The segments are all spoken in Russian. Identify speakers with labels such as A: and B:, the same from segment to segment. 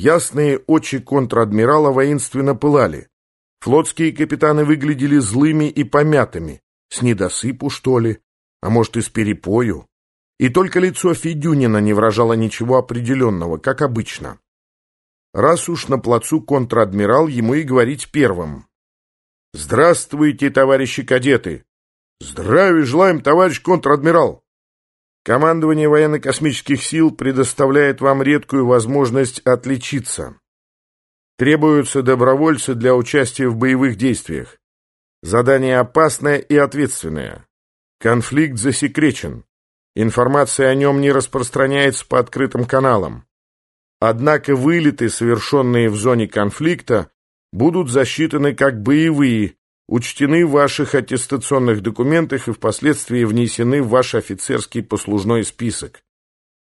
A: Ясные очи контр-адмирала воинственно пылали. Флотские капитаны выглядели злыми и помятыми. С недосыпу, что ли? А может, и с перепою? И только лицо Федюнина не выражало ничего определенного, как обычно. Раз уж на плацу контр-адмирал, ему и говорить первым. «Здравствуйте, товарищи кадеты!» «Здравия желаем, товарищ контр-адмирал!» Командование военно-космических сил предоставляет вам редкую возможность отличиться. Требуются добровольцы для участия в боевых действиях. Задание опасное и ответственное. Конфликт засекречен. Информация о нем не распространяется по открытым каналам. Однако вылеты, совершенные в зоне конфликта, будут засчитаны как боевые, учтены в ваших аттестационных документах и впоследствии внесены в ваш офицерский послужной список.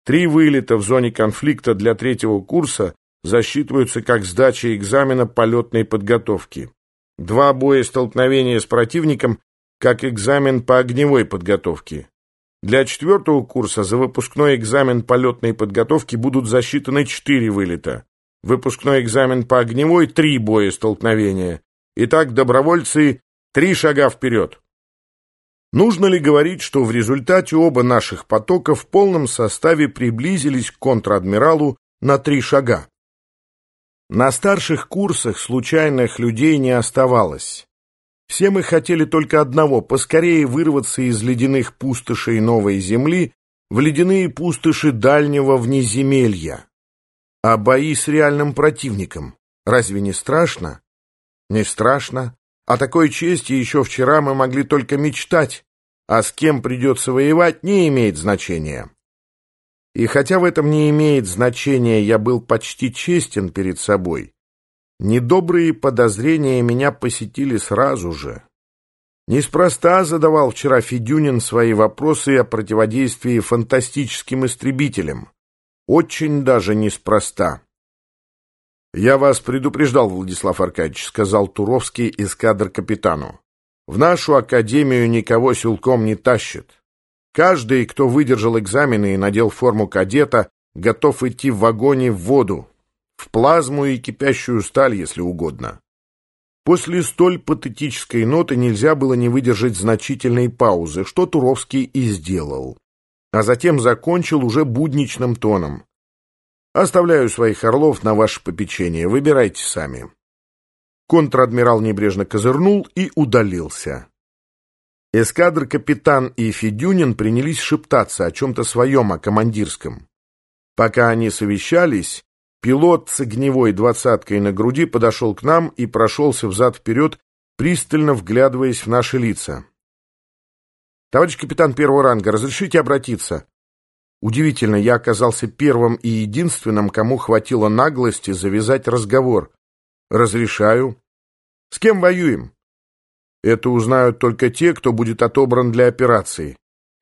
A: Три вылета в зоне конфликта для третьего курса засчитываются как сдача экзамена полетной подготовки. Два боестолкновения с противником как экзамен по огневой подготовке. Для четвертого курса за выпускной экзамен полетной подготовки будут засчитаны четыре вылета. Выпускной экзамен по огневой – три боестолкновения. Итак, добровольцы – три шага вперед. Нужно ли говорить, что в результате оба наших потока в полном составе приблизились к контр-адмиралу на три шага? На старших курсах случайных людей не оставалось. Все мы хотели только одного — поскорее вырваться из ледяных пустошей новой земли в ледяные пустоши дальнего внеземелья. А бои с реальным противником разве не страшно? Не страшно. О такой чести еще вчера мы могли только мечтать, а с кем придется воевать, не имеет значения. И хотя в этом не имеет значения, я был почти честен перед собой, Недобрые подозрения меня посетили сразу же. Неспроста задавал вчера Федюнин свои вопросы о противодействии фантастическим истребителям. Очень даже неспроста. «Я вас предупреждал, Владислав Аркадьевич», — сказал Туровский эскадр-капитану. «В нашу академию никого силком не тащит. Каждый, кто выдержал экзамены и надел форму кадета, готов идти в вагоне в воду, в плазму и кипящую сталь, если угодно. После столь патетической ноты нельзя было не выдержать значительной паузы, что Туровский и сделал. А затем закончил уже будничным тоном. «Оставляю своих орлов на ваше попечение, выбирайте сами». Контр-адмирал небрежно козырнул и удалился. Эскадр-капитан и Федюнин принялись шептаться о чем-то своем, о командирском. Пока они совещались, Пилот с огневой двадцаткой на груди подошел к нам и прошелся взад-вперед, пристально вглядываясь в наши лица. «Товарищ капитан первого ранга, разрешите обратиться?» Удивительно, я оказался первым и единственным, кому хватило наглости завязать разговор. «Разрешаю». «С кем воюем?» «Это узнают только те, кто будет отобран для операции».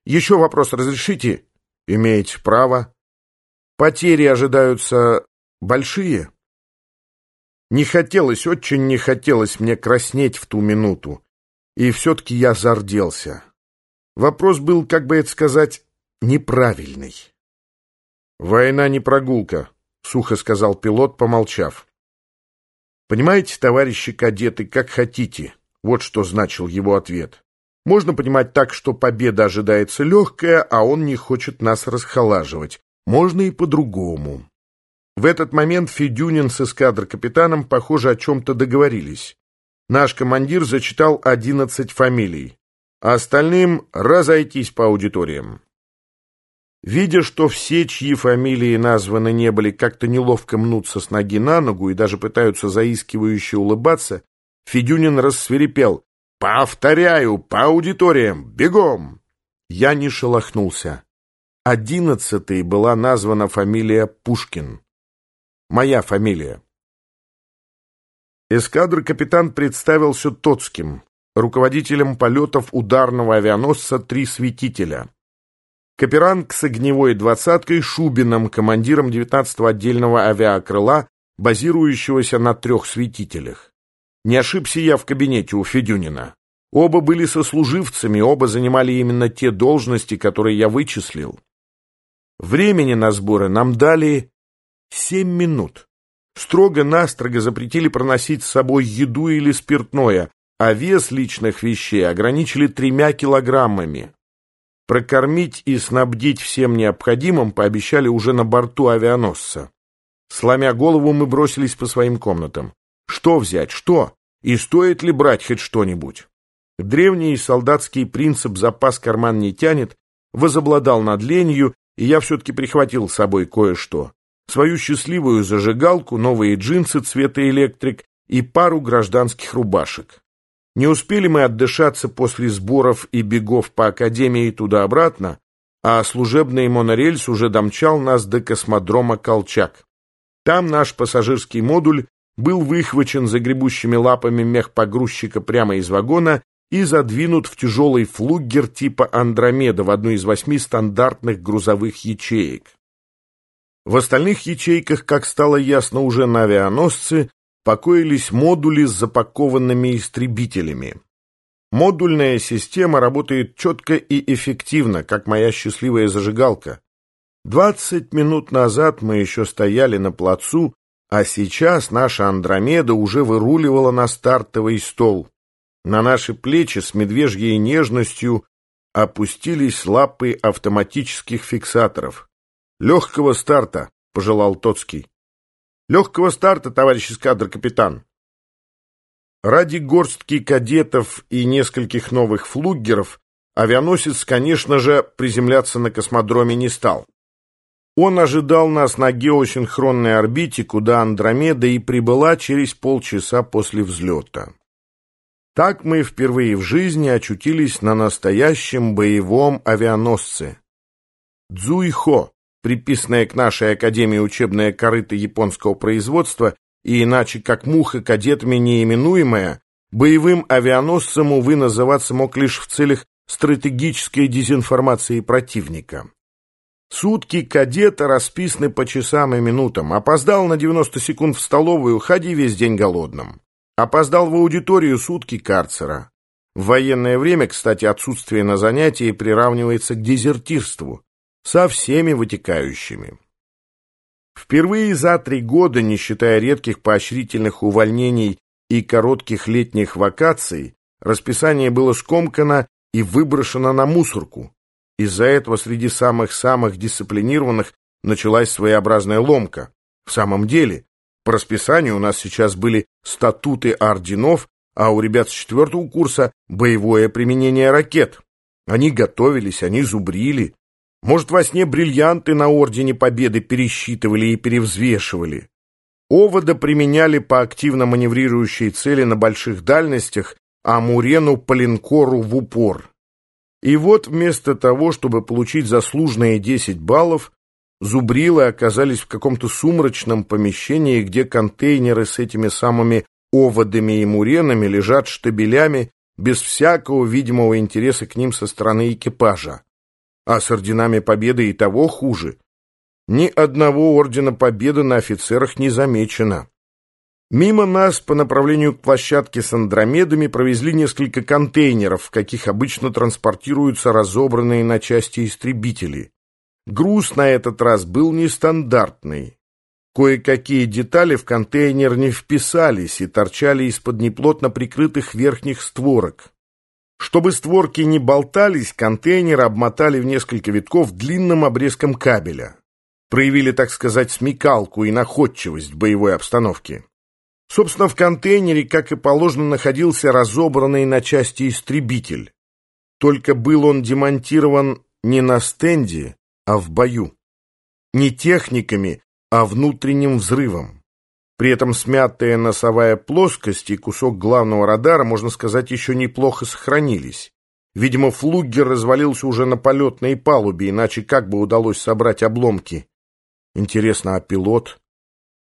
A: «Еще вопрос разрешите?» «Имеете право». «Потери ожидаются большие. Не хотелось, очень не хотелось мне краснеть в ту минуту, и все-таки я зарделся. Вопрос был, как бы это сказать, неправильный. «Война не прогулка», — сухо сказал пилот, помолчав. «Понимаете, товарищи кадеты, как хотите», — вот что значил его ответ. «Можно понимать так, что победа ожидается легкая, а он не хочет нас расхолаживать. Можно и по-другому. В этот момент Федюнин с эскадр-капитаном, похоже, о чем-то договорились. Наш командир зачитал одиннадцать фамилий, а остальным разойтись по аудиториям. Видя, что все, чьи фамилии названы не были, как-то неловко мнутся с ноги на ногу и даже пытаются заискивающе улыбаться, Федюнин рассверепел. «Повторяю, по аудиториям! Бегом!» Я не шелохнулся. Одиннадцатой была названа фамилия Пушкин. Моя фамилия. Эскадр-капитан представился Тоцким, руководителем полетов ударного авианосца «Три светителя». Каперанг с огневой двадцаткой Шубиным, командиром 19-го отдельного авиакрыла, базирующегося на трех светителях. Не ошибся я в кабинете у Федюнина. Оба были сослуживцами, оба занимали именно те должности, которые я вычислил. Времени на сборы нам дали Семь минут. Строго-настрого запретили проносить с собой еду или спиртное, а вес личных вещей ограничили тремя килограммами. Прокормить и снабдить всем необходимым пообещали уже на борту авианосца. Сломя голову, мы бросились по своим комнатам. Что взять, что? И стоит ли брать хоть что-нибудь? Древний солдатский принцип «запас карман не тянет» возобладал над ленью, и я все-таки прихватил с собой кое-что. Свою счастливую зажигалку, новые джинсы цвета электрик и пару гражданских рубашек. Не успели мы отдышаться после сборов и бегов по академии туда-обратно, а служебный монорельс уже домчал нас до космодрома Колчак. Там наш пассажирский модуль был выхвачен загребущими лапами мехпогрузчика прямо из вагона и задвинут в тяжелый флуггер типа «Андромеда» в одну из восьми стандартных грузовых ячеек. В остальных ячейках, как стало ясно уже на авианосце, покоились модули с запакованными истребителями. Модульная система работает четко и эффективно, как моя счастливая зажигалка. Двадцать минут назад мы еще стояли на плацу, а сейчас наша Андромеда уже выруливала на стартовый стол. На наши плечи с медвежьей нежностью опустились лапы автоматических фиксаторов. «Легкого старта!» — пожелал Тоцкий. «Легкого старта, товарищ эскадр-капитан!» Ради горстки кадетов и нескольких новых флуггеров авианосец, конечно же, приземляться на космодроме не стал. Он ожидал нас на геосинхронной орбите, куда Андромеда и прибыла через полчаса после взлета. Так мы впервые в жизни очутились на настоящем боевом авианосце. Цзуйхо, приписанная к нашей Академии учебная корыта японского производства и иначе как муха кадетами неименуемая, боевым авианосцем, увы, называться мог лишь в целях стратегической дезинформации противника. Сутки кадета расписаны по часам и минутам. Опоздал на 90 секунд в столовую, ходи весь день голодным. Опоздал в аудиторию сутки карцера. В военное время, кстати, отсутствие на занятии приравнивается к дезертирству, со всеми вытекающими. Впервые за три года, не считая редких поощрительных увольнений и коротких летних вакаций, расписание было скомкано и выброшено на мусорку. Из-за этого среди самых-самых дисциплинированных началась своеобразная ломка. В самом деле, по расписанию у нас сейчас были статуты орденов, а у ребят с четвертого курса боевое применение ракет. Они готовились, они зубрили. Может, во сне бриллианты на Ордене Победы пересчитывали и перевзвешивали. Овода применяли по активно маневрирующей цели на больших дальностях, а Мурену по линкору в упор. И вот вместо того, чтобы получить заслуженные 10 баллов, Зубрилы оказались в каком-то сумрачном помещении, где контейнеры с этими самыми оводами и муренами лежат штабелями без всякого видимого интереса к ним со стороны экипажа. А с орденами Победы и того хуже. Ни одного ордена Победы на офицерах не замечено. Мимо нас по направлению к площадке с андромедами провезли несколько контейнеров, в каких обычно транспортируются разобранные на части истребители. Груз на этот раз был нестандартный. Кое-какие детали в контейнер не вписались и торчали из-под неплотно прикрытых верхних створок. Чтобы створки не болтались, контейнер обмотали в несколько витков длинным обрезком кабеля. Проявили, так сказать, смекалку и находчивость в боевой обстановке. Собственно, в контейнере, как и положено, находился разобранный на части истребитель. Только был он демонтирован не на стенде, а в бою. Не техниками, а внутренним взрывом. При этом смятая носовая плоскость и кусок главного радара, можно сказать, еще неплохо сохранились. Видимо, флугер развалился уже на полетной палубе, иначе как бы удалось собрать обломки? Интересно, а пилот?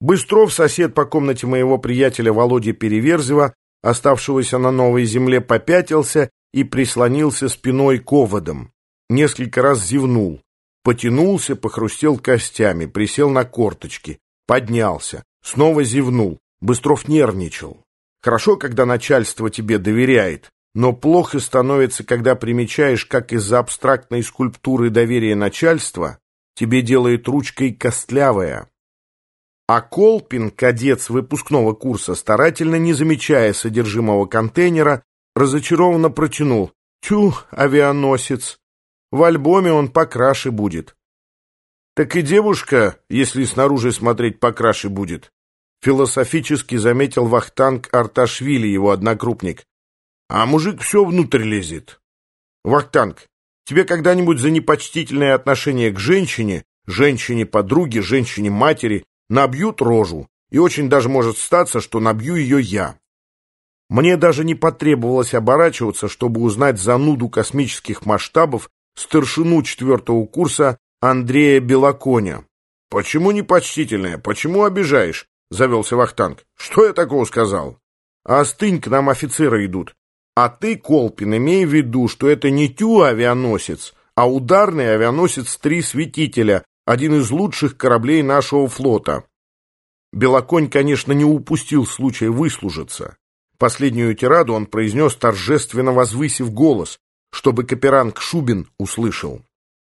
A: Быстров, сосед по комнате моего приятеля Володи Переверзева, оставшегося на новой земле, попятился и прислонился спиной к оводам. Несколько раз зевнул. Потянулся, похрустел костями, присел на корточки, поднялся, снова зевнул. Быстров нервничал. Хорошо, когда начальство тебе доверяет, но плохо становится, когда примечаешь, как из-за абстрактной скульптуры доверия начальства тебе делает ручкой костлявая. А Колпин, кадет выпускного курса, старательно не замечая содержимого контейнера, разочарованно протянул. «Тю, авианосец! В альбоме он покраше будет». «Так и девушка, если снаружи смотреть, покраше будет», философически заметил Вахтанг Арташвили, его однокрупник. «А мужик все внутрь лезет». «Вахтанг, тебе когда-нибудь за непочтительное отношение к женщине, женщине-подруге, женщине-матери набьют рожу, и очень даже может статься, что набью ее я». Мне даже не потребовалось оборачиваться, чтобы узнать зануду космических масштабов старшину четвертого курса Андрея Белоконя. «Почему непочтительное? Почему обижаешь?» — завелся Вахтанг. «Что я такого сказал?» «Остынь, к нам офицеры идут. А ты, Колпин, имей в виду, что это не тю-авианосец, а ударный авианосец «Три светителя», один из лучших кораблей нашего флота». Белоконь, конечно, не упустил случая выслужиться. Последнюю тираду он произнес, торжественно возвысив голос, чтобы Каперанг Шубин услышал.